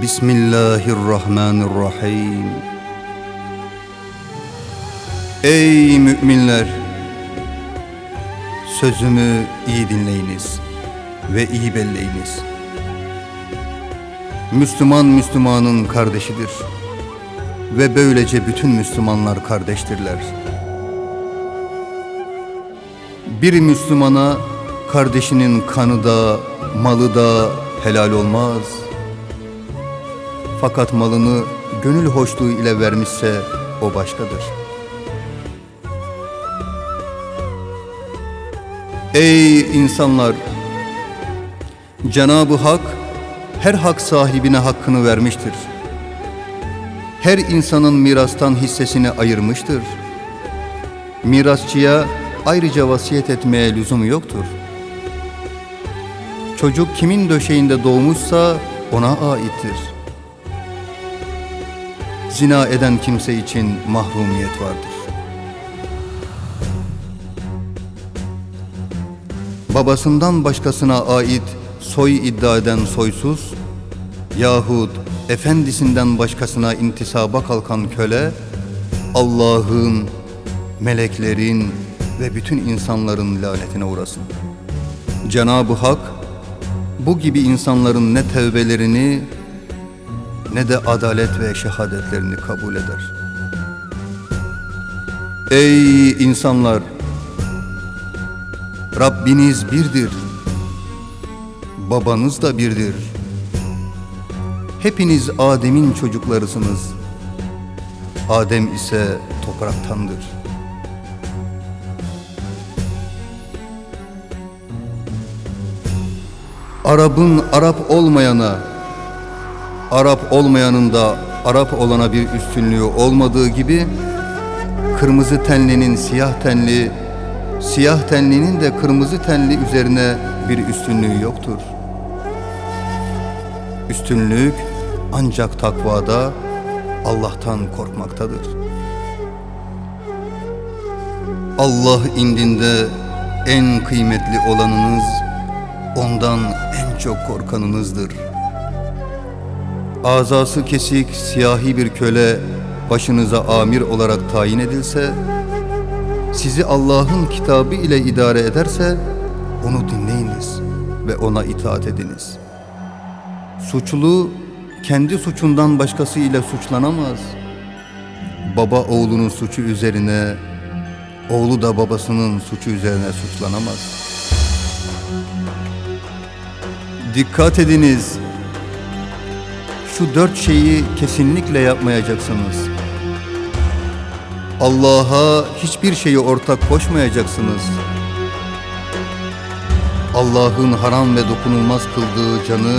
Bismillahirrahmanirrahim. Ey müminler! Sözümü iyi dinleyiniz ve iyi belleyiniz. Müslüman Müslümanın kardeşidir ve böylece bütün Müslümanlar kardeştirler. Bir Müslümana kardeşinin kanı da, malı da helal olmaz.'' Fakat malını gönül hoşluğu ile vermişse o başkadır. Ey insanlar! Cenab-ı Hak her hak sahibine hakkını vermiştir. Her insanın mirastan hissesini ayırmıştır. Mirasçıya ayrıca vasiyet etmeye lüzum yoktur. Çocuk kimin döşeğinde doğmuşsa ona aittir zina eden kimse için mahrumiyet vardır. Babasından başkasına ait soy iddia eden soysuz yahut efendisinden başkasına intisaba kalkan köle Allah'ın, meleklerin ve bütün insanların lanetine uğrasın. Cenab-ı Hak bu gibi insanların ne tevbelerini ne de adalet ve şehadetlerini kabul eder. Ey insanlar! Rabbiniz birdir. Babanız da birdir. Hepiniz Adem'in çocuklarısınız. Adem ise topraktandır. Arap'ın Arap olmayana Arap olmayanın da Arap olana bir üstünlüğü olmadığı gibi kırmızı tenlinin siyah tenli, siyah tenlinin de kırmızı tenli üzerine bir üstünlüğü yoktur. Üstünlük ancak takvada Allah'tan korkmaktadır. Allah indinde en kıymetli olanınız, ondan en çok korkanınızdır.'' Azası kesik siyahi bir köle başınıza amir olarak tayin edilse, sizi Allah'ın kitabı ile idare ederse onu dinleyiniz ve ona itaat ediniz. Suçlu kendi suçundan başkası ile suçlanamaz. Baba oğlunun suçu üzerine, oğlu da babasının suçu üzerine suçlanamaz. Dikkat ediniz, şu dört şeyi kesinlikle yapmayacaksınız. Allah'a hiçbir şeyi ortak koşmayacaksınız. Allah'ın haram ve dokunulmaz kıldığı canı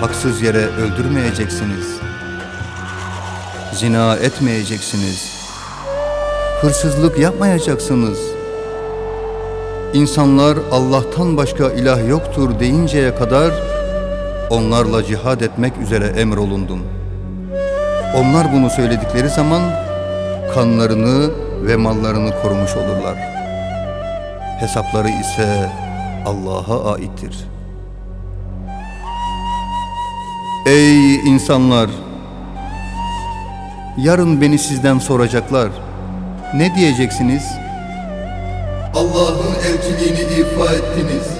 haksız yere öldürmeyeceksiniz. Zina etmeyeceksiniz. Hırsızlık yapmayacaksınız. İnsanlar Allah'tan başka ilah yoktur deyinceye kadar onlarla cihad etmek üzere emrolundum. Onlar bunu söyledikleri zaman kanlarını ve mallarını korumuş olurlar. Hesapları ise Allah'a aittir. Ey insanlar! Yarın beni sizden soracaklar. Ne diyeceksiniz? Allah'ın elçiliğini ifa ettiniz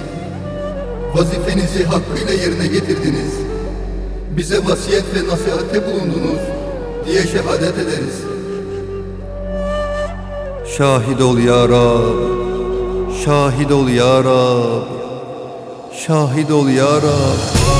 vazifenizi hakkıyla yerine getirdiniz. Bize vasiyet ve nasihatte bulundunuz diye şehadet ederiz. Şahit ol ya Rab, şahit ol ya Rab, şahit ol ya Rab.